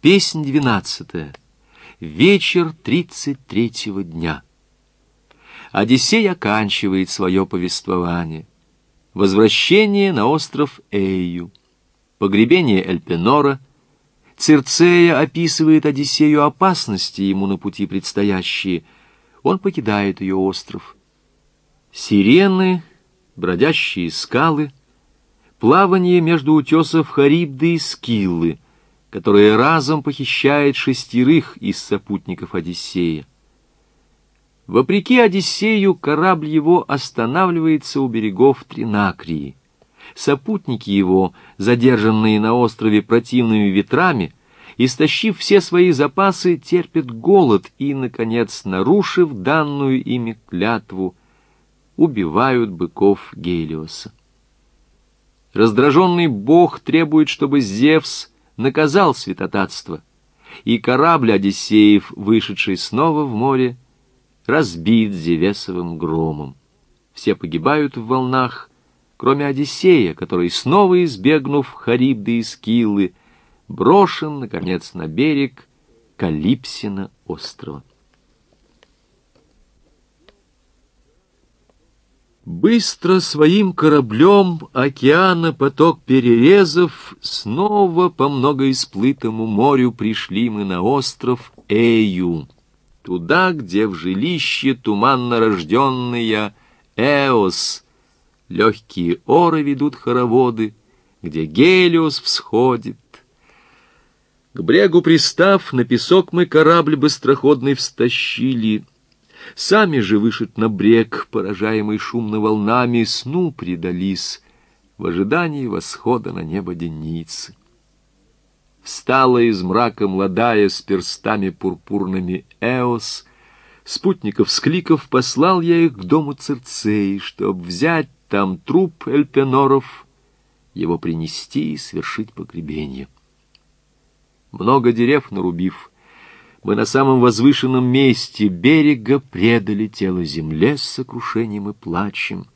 Песнь двенадцатая. Вечер тридцать третьего дня. Одиссей оканчивает свое повествование. Возвращение на остров Эйю. Погребение Эльпенора. Цирцея описывает Одиссею опасности ему на пути предстоящие. Он покидает ее остров. Сирены, бродящие скалы, плавание между утесов Харибды и Скиллы — которая разом похищает шестерых из сопутников Одиссея. Вопреки Одиссею корабль его останавливается у берегов Тринакрии. Сопутники его, задержанные на острове противными ветрами, истощив все свои запасы, терпят голод и, наконец, нарушив данную ими клятву, убивают быков Гелиоса. Раздраженный бог требует, чтобы Зевс наказал святотатство, и корабль Одиссеев, вышедший снова в море, разбит Зевесовым громом. Все погибают в волнах, кроме Одиссея, который, снова избегнув Харибды и Скиллы, брошен, наконец, на берег Калипсина острова. Быстро своим кораблем океана поток перерезав, снова по многоисплытому морю пришли мы на остров Эю, туда, где в жилище туманно рожденные Эос, легкие оры ведут хороводы, где Гелиос всходит. К брегу пристав, на песок мы корабль быстроходный встащили — Сами же вышед на брег, поражаемый шумно волнами, сну предались в ожидании восхода на небо деницы. Встала из мрака молодая с перстами пурпурными Эос, спутников скликов послал я их к дому Цирцеи, чтоб взять там труп Эльпеноров, его принести и свершить погребение. Много дерев нарубив, мы на самом возвышенном месте берега предали тело земле с сокрушением и плачем.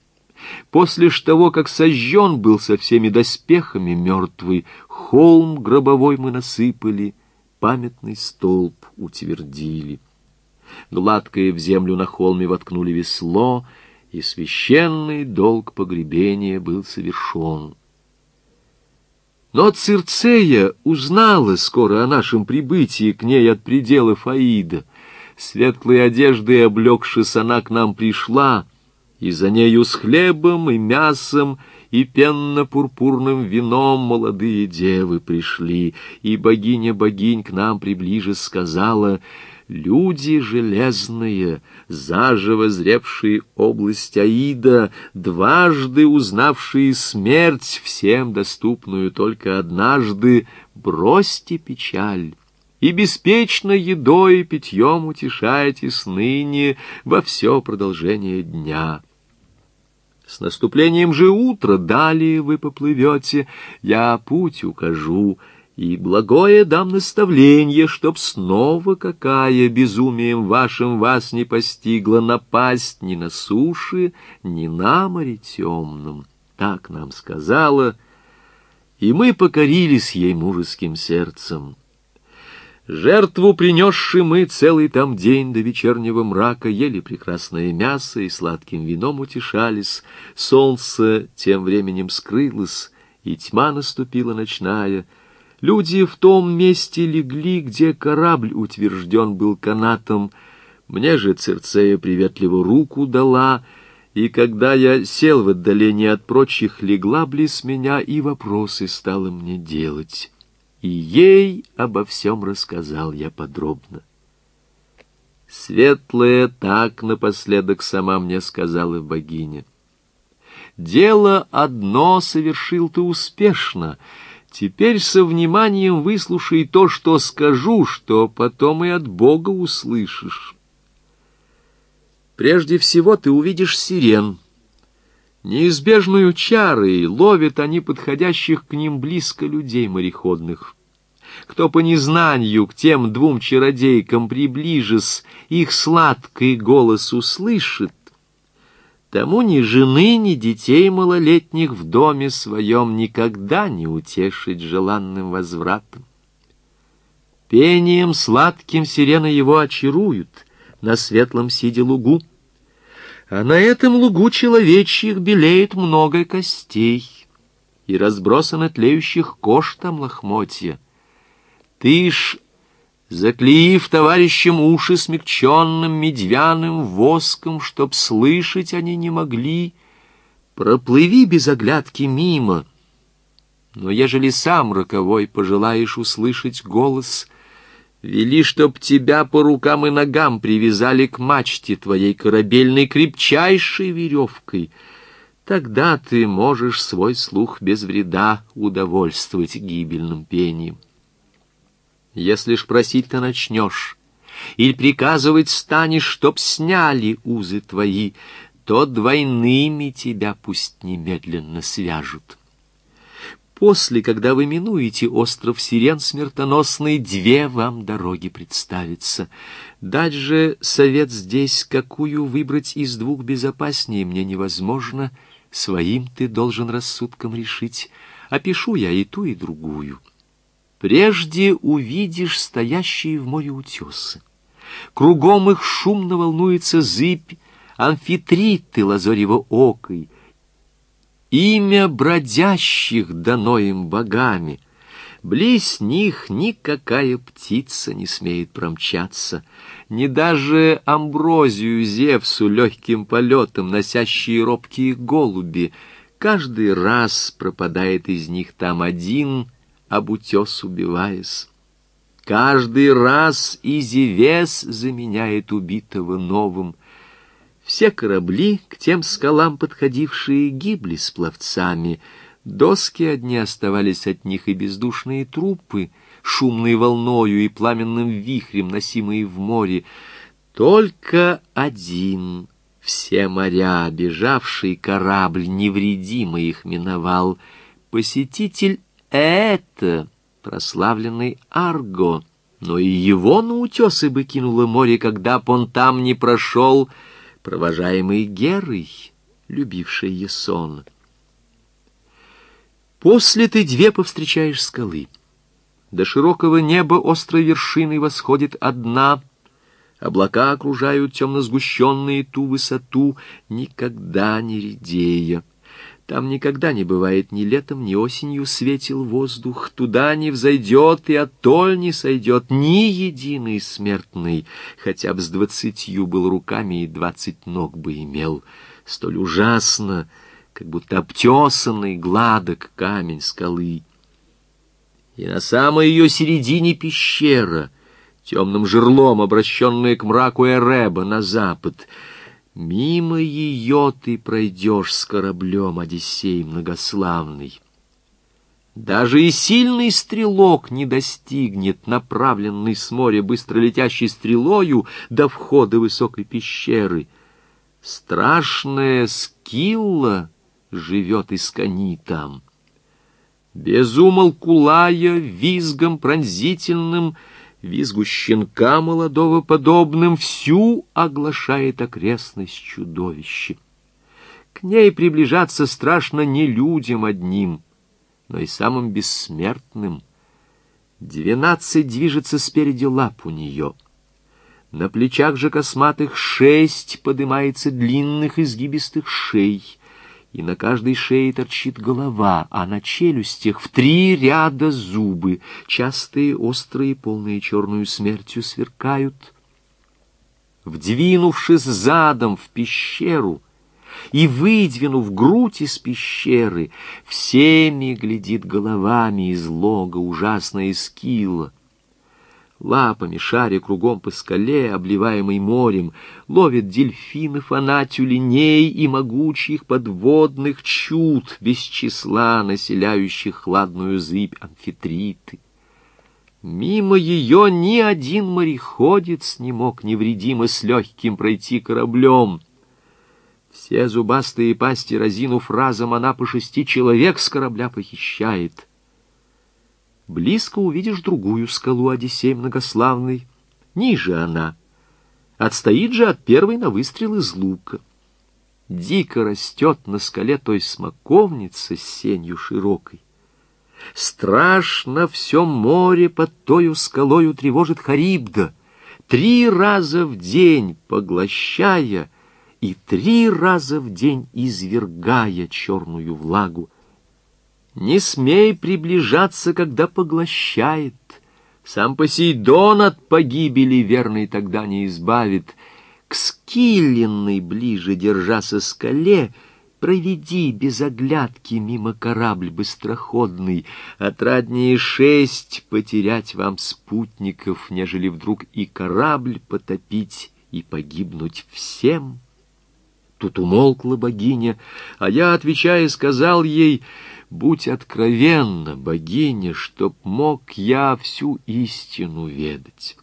После ж того, как сожжен был со всеми доспехами мертвый, холм гробовой мы насыпали, памятный столб утвердили. Гладкое в землю на холме воткнули весло, и священный долг погребения был совершен. Но Цирцея узнала скоро о нашем прибытии к ней от пределов Аида. Светлые одежды облегшись, она к нам пришла, и за нею с хлебом и мясом и пенно-пурпурным вином молодые девы пришли, и богиня богинь к нам приближе сказала — Люди железные, заживо зревшие область Аида, дважды узнавшие смерть, всем доступную только однажды, бросьте печаль и беспечно едой и питьем утешайтесь ныне во все продолжение дня. С наступлением же утра далее вы поплывете, я путь укажу — и благое дам наставление, чтоб снова какая безумием вашим вас не постигла напасть ни на суше, ни на море темном. Так нам сказала, и мы покорились ей мужеским сердцем. Жертву принесши мы целый там день до вечернего мрака, ели прекрасное мясо и сладким вином утешались. Солнце тем временем скрылось, и тьма наступила ночная — Люди в том месте легли, где корабль утвержден был канатом. Мне же Церцея приветливо руку дала, и когда я сел в отдалении от прочих, легла близ меня и вопросы стала мне делать. И ей обо всем рассказал я подробно. Светлая так напоследок сама мне сказала богиня. Дело одно совершил ты успешно — Теперь со вниманием выслушай то, что скажу, что потом и от Бога услышишь. Прежде всего ты увидишь сирен. Неизбежную чарой ловят они подходящих к ним близко людей мореходных. Кто по незнанию к тем двум чародейкам приближись, их сладкий голос услышит, Тому ни жены, ни детей малолетних в доме своем никогда не утешить желанным возвратом. Пением сладким сирены его очаруют на светлом сиде лугу. А на этом лугу человечьих белеет много костей, и разбросано тлеющих кож там лохмотья. Ты ж, заклеив товарищам уши смягченным медвяным воском, чтоб слышать они не могли, проплыви без оглядки мимо. Но ежели сам роковой пожелаешь услышать голос, вели, чтоб тебя по рукам и ногам привязали к мачте твоей корабельной крепчайшей веревкой — Тогда ты можешь свой слух без вреда удовольствовать гибельным пением. Если ж просить ты начнешь, или приказывать станешь, чтоб сняли узы твои, то двойными тебя пусть немедленно свяжут. После, когда вы минуете остров Сирен смертоносный, две вам дороги представятся. Дать же совет здесь, какую выбрать из двух безопаснее, мне невозможно — Своим ты должен рассудком решить. Опишу я и ту, и другую. Прежде увидишь стоящие в море утесы. Кругом их шумно волнуется зыбь, амфитриты лазорево окой. Имя бродящих дано им богами. Близ них никакая птица не смеет промчаться — ни даже амброзию Зевсу легким полетом, носящие робкие голуби. Каждый раз пропадает из них там один, об утес убиваясь. Каждый раз Изевес заменяет убитого новым. Все корабли, к тем скалам подходившие, гибли с пловцами. Доски одни оставались от них и бездушные трупы — шумной волною и пламенным вихрем, носимые в море. Только один, все моря, бежавший корабль, невредимо их миновал. Посетитель это, прославленный Арго, но и его на утесы бы кинуло море, когда б он там не прошел, провожаемый Герой, любивший Есон. После ты две повстречаешь скалы — до широкого неба острой вершиной восходит одна. Облака окружают темно-сгущенные ту высоту, никогда не редея. Там никогда не бывает ни летом, ни осенью светил воздух. Туда не взойдет и оттоль не сойдет ни единый смертный, хотя бы с двадцатью был руками и двадцать ног бы имел. Столь ужасно, как будто обтесанный гладок камень скалы и на самой ее середине пещера, темным жерлом, обращенная к мраку Эреба на запад. Мимо ее ты пройдешь с кораблем, Одиссей многославный. Даже и сильный стрелок не достигнет, направленный с моря быстролетящей стрелою до входа высокой пещеры. Страшная скилла живет из кони там — Безумолку лая, визгом пронзительным, визгу щенка молодого подобным, всю оглашает окрестность чудовище. К ней приближаться страшно не людям одним, но и самым бессмертным. Двенадцать движется спереди лап у нее. На плечах же косматых шесть поднимается длинных изгибистых шей — и на каждой шее торчит голова, а на челюстях в три ряда зубы, частые, острые, полные черную смертью, сверкают. Вдвинувшись задом в пещеру и выдвинув грудь из пещеры, всеми глядит головами из лога ужасная скилла лапами, шаря кругом по скале, обливаемой морем, ловит дельфинов она тюленей и могучих подводных чуд, без числа населяющих хладную зыбь амфитриты. Мимо ее ни один мореходец не мог невредимо с легким пройти кораблем. Все зубастые пасти разинув разом, она по шести человек с корабля похищает — Близко увидишь другую скалу Одиссей многославный. Ниже она. Отстоит же от первой на выстрел из лука. Дико растет на скале той смоковница с сенью широкой. Страшно все море под тою скалою тревожит Харибда, три раза в день поглощая и три раза в день извергая черную влагу. Не смей приближаться, когда поглощает. Сам Посейдон от погибели верный тогда не избавит. К скиленной ближе, держася скале, Проведи без оглядки мимо корабль быстроходный. Отраднее шесть потерять вам спутников, Нежели вдруг и корабль потопить и погибнуть всем. Тут умолкла богиня, а я, отвечая, сказал ей, «Будь откровенна, богиня, чтоб мог я всю истину ведать».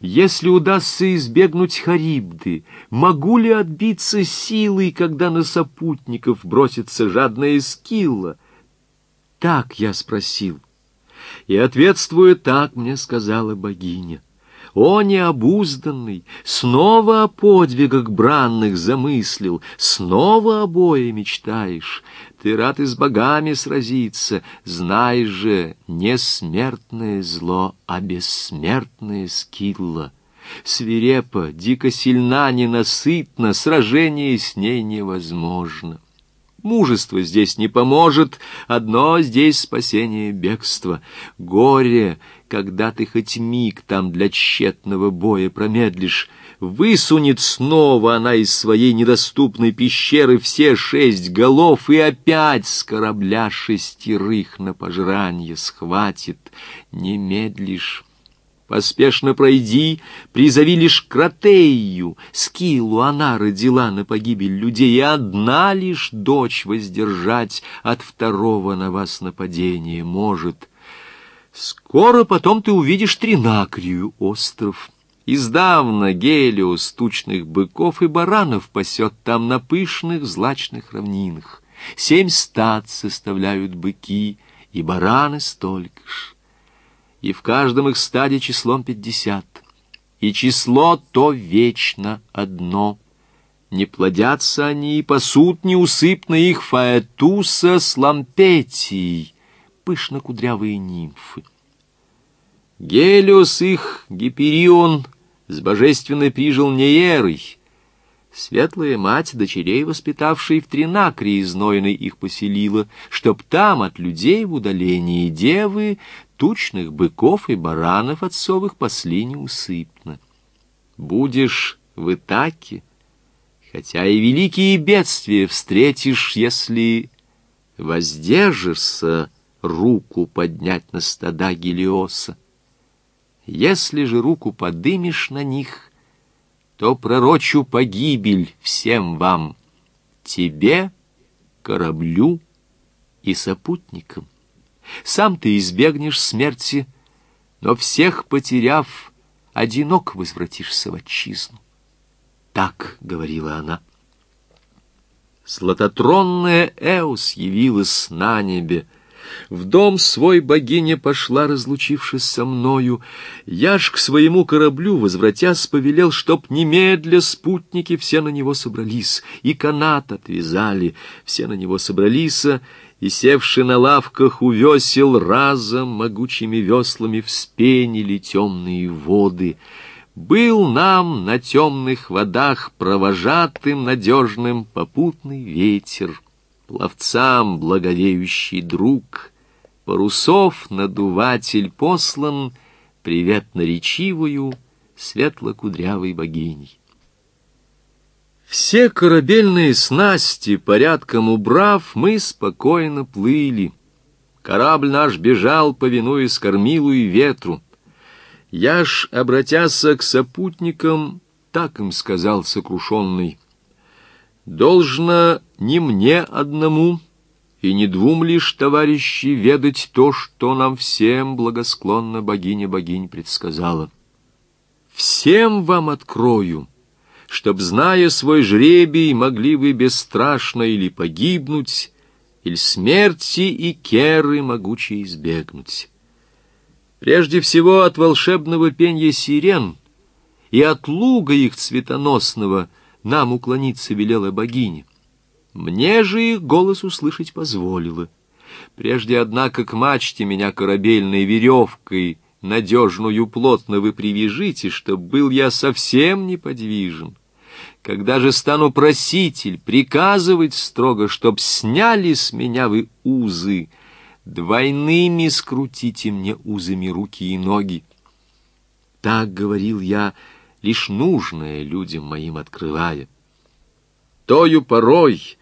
Если удастся избегнуть Харибды, могу ли отбиться силой, когда на сопутников бросится жадная скилла? Так я спросил. И, ответствуя так, мне сказала богиня. О, необузданный, снова о подвигах бранных замыслил, снова о бое мечтаешь. Ты рад и с богами сразиться, знай же, не смертное зло, а бессмертное скилла. Свирепо, дико сильна, ненасытна, сражение с ней невозможно. Мужество здесь не поможет, одно здесь спасение бегства. Горе, когда ты хоть миг там для тщетного боя промедлишь, высунет снова она из своей недоступной пещеры все шесть голов и опять с корабля шестерых на пожранье схватит. Не медлишь, Поспешно пройди, призови лишь Кратею, Скилу она родила на погибель людей, И одна лишь дочь воздержать От второго на вас нападения может. Скоро потом ты увидишь Тринакрию остров. Издавна Гелиос тучных быков и баранов пасет там на пышных злачных равнинах. Семь стад составляют быки, и бараны столько ж и в каждом их стаде числом пятьдесят. И число то вечно одно. Не плодятся они и пасут неусыпно их фаэтуса с лампетией, пышно-кудрявые нимфы. Гелиос их, Гиперион, с божественной прижил Неерой, Светлая мать, дочерей воспитавшей в Тринакре изнойной их поселила, чтоб там от людей в удалении девы тучных быков и баранов отцовых пасли неусыпно. Будешь в Итаке, хотя и великие бедствия встретишь, если воздержишься руку поднять на стада Гелиоса. Если же руку подымешь на них, то пророчу погибель всем вам, тебе, кораблю и сопутникам. Сам ты избегнешь смерти, но всех потеряв, одинок возвратишься в отчизну. Так говорила она. Златотронная Эус явилась на небе, в дом свой богиня пошла, разлучившись со мною. Я ж к своему кораблю, возвратясь, повелел, чтоб немедля спутники все на него собрались, и канат отвязали, все на него собрались, и, севши на лавках у весел, разом могучими веслами вспенили темные воды. Был нам на темных водах провожатым надежным попутный ветер пловцам благовеющий друг, парусов надуватель послан привет наречивую светло-кудрявой богиней. Все корабельные снасти, порядком убрав, мы спокойно плыли. Корабль наш бежал, повинуясь кормилу и ветру. Я ж, обратяся к сопутникам, так им сказал сокрушенный — Должно не мне одному и не двум лишь товарищи ведать то, что нам всем благосклонно богиня богинь предсказала. Всем вам открою, чтоб, зная свой жребий, могли вы бесстрашно или погибнуть, или смерти и керы могучей избегнуть. Прежде всего от волшебного пенья сирен и от луга их цветоносного — нам уклониться велела богиня. Мне же их голос услышать позволила. Прежде, однако, к мачте меня корабельной веревкой надежную плотно вы привяжите, чтоб был я совсем неподвижен. Когда же стану проситель, приказывать строго, чтоб сняли с меня вы узы, двойными скрутите мне узами руки и ноги. Так говорил я, лишь нужное людям моим открывая. Тою порой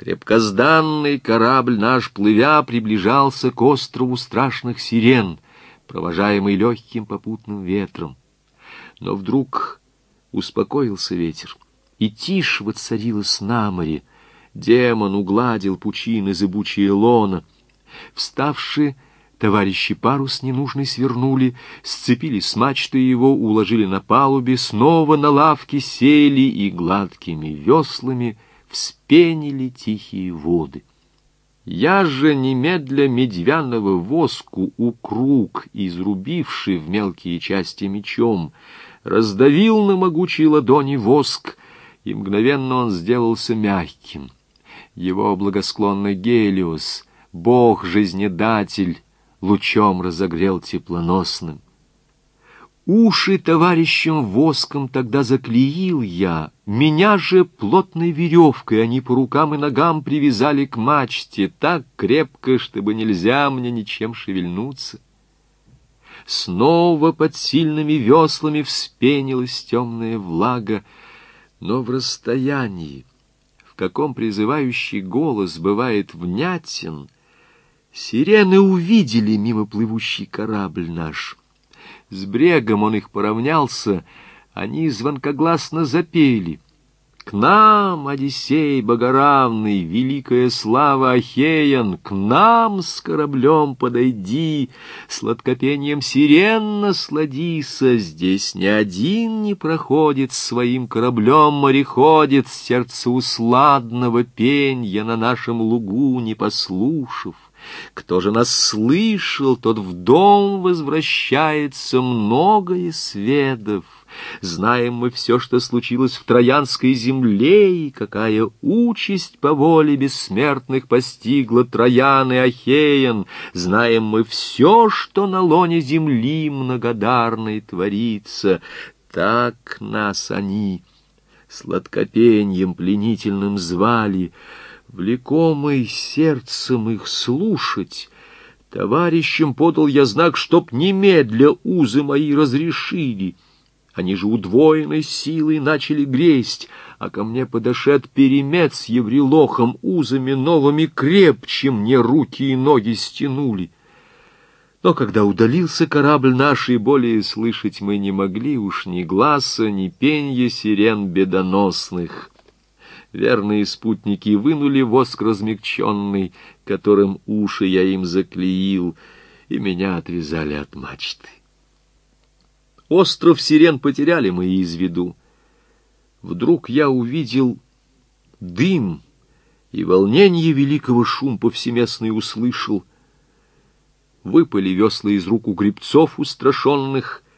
крепкозданный корабль наш, плывя, приближался к острову страшных сирен, провожаемый легким попутным ветром. Но вдруг успокоился ветер, и тишь воцарилась на море. Демон угладил пучины зыбучие лона. Вставшие Товарищи парус ненужный свернули, сцепили с мачты его, уложили на палубе, снова на лавке сели и гладкими веслами вспенили тихие воды. Я же немедля медвяного воску у круг, изрубивший в мелкие части мечом, раздавил на могучей ладони воск, и мгновенно он сделался мягким. Его благосклонный Гелиос, бог-жизнедатель, лучом разогрел теплоносным. Уши товарищем воском тогда заклеил я, меня же плотной веревкой они по рукам и ногам привязали к мачте так крепко, чтобы нельзя мне ничем шевельнуться. Снова под сильными веслами вспенилась темная влага, но в расстоянии, в каком призывающий голос бывает внятен — Сирены увидели мимо плывущий корабль наш. С брегом он их поравнялся, они звонкогласно запели. К нам, Одиссей Богоравный, великая слава Ахеян, к нам с кораблем подойди, сладкопением сирен насладися, здесь ни один не проходит своим кораблем мореходит, сердце усладного пенья на нашем лугу не послушав. Кто же нас слышал, тот в дом возвращается многое сведов. Знаем мы все, что случилось в Троянской земле, и какая участь по воле бессмертных постигла Троян и Ахеян. Знаем мы все, что на лоне земли многодарной творится. Так нас они сладкопеньем пленительным звали — Влекомый сердцем их слушать, товарищам подал я знак, чтоб немедля узы мои разрешили. Они же удвоенной силой начали гресть, а ко мне подошед перемет с еврелохом узами новыми крепче мне руки и ноги стянули. Но когда удалился корабль наш, и более слышать мы не могли уж ни глаза, ни пенья сирен бедоносных верные спутники вынули воск размягченный, которым уши я им заклеил, и меня отвязали от мачты. Остров Сирен потеряли мы из виду. Вдруг я увидел дым, и волнение великого шум повсеместный услышал. Выпали весла из рук у грибцов устрашенных —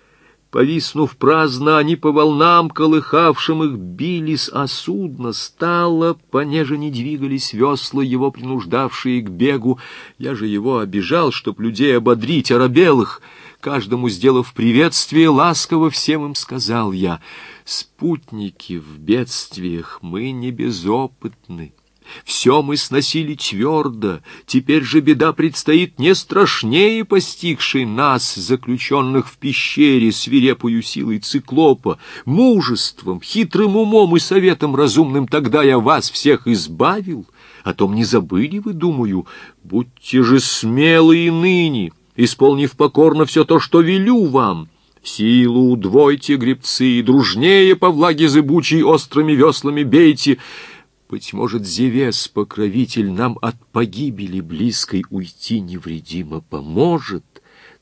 Повиснув праздно, они по волнам, колыхавшим их, бились, а судно стало, понеже не двигались весла, его принуждавшие к бегу. Я же его обижал, чтоб людей ободрить, оробелых. Каждому сделав приветствие, ласково всем им сказал я, «Спутники в бедствиях мы не безопытны». Все мы сносили твердо, теперь же беда предстоит не страшнее постигшей нас, заключенных в пещере свирепую силой циклопа, мужеством, хитрым умом и советом разумным тогда я вас всех избавил. О том не забыли вы, думаю, будьте же смелы и ныне, исполнив покорно все то, что велю вам». Силу удвойте, гребцы, и дружнее по влаге зыбучей острыми веслами бейте — быть может, Зевес, покровитель, нам от погибели близкой уйти невредимо поможет.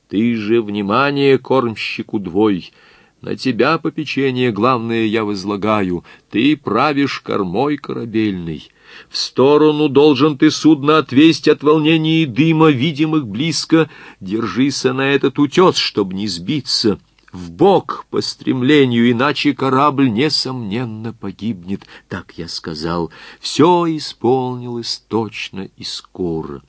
Ты же, внимание, кормщику двой, на тебя попечение главное я возлагаю. Ты правишь кормой корабельной. В сторону должен ты судно отвесть от волнения и дыма, видимых близко. Держися на этот утес, чтоб не сбиться в бок по стремлению, иначе корабль, несомненно, погибнет. Так я сказал. Все исполнилось точно и скоро.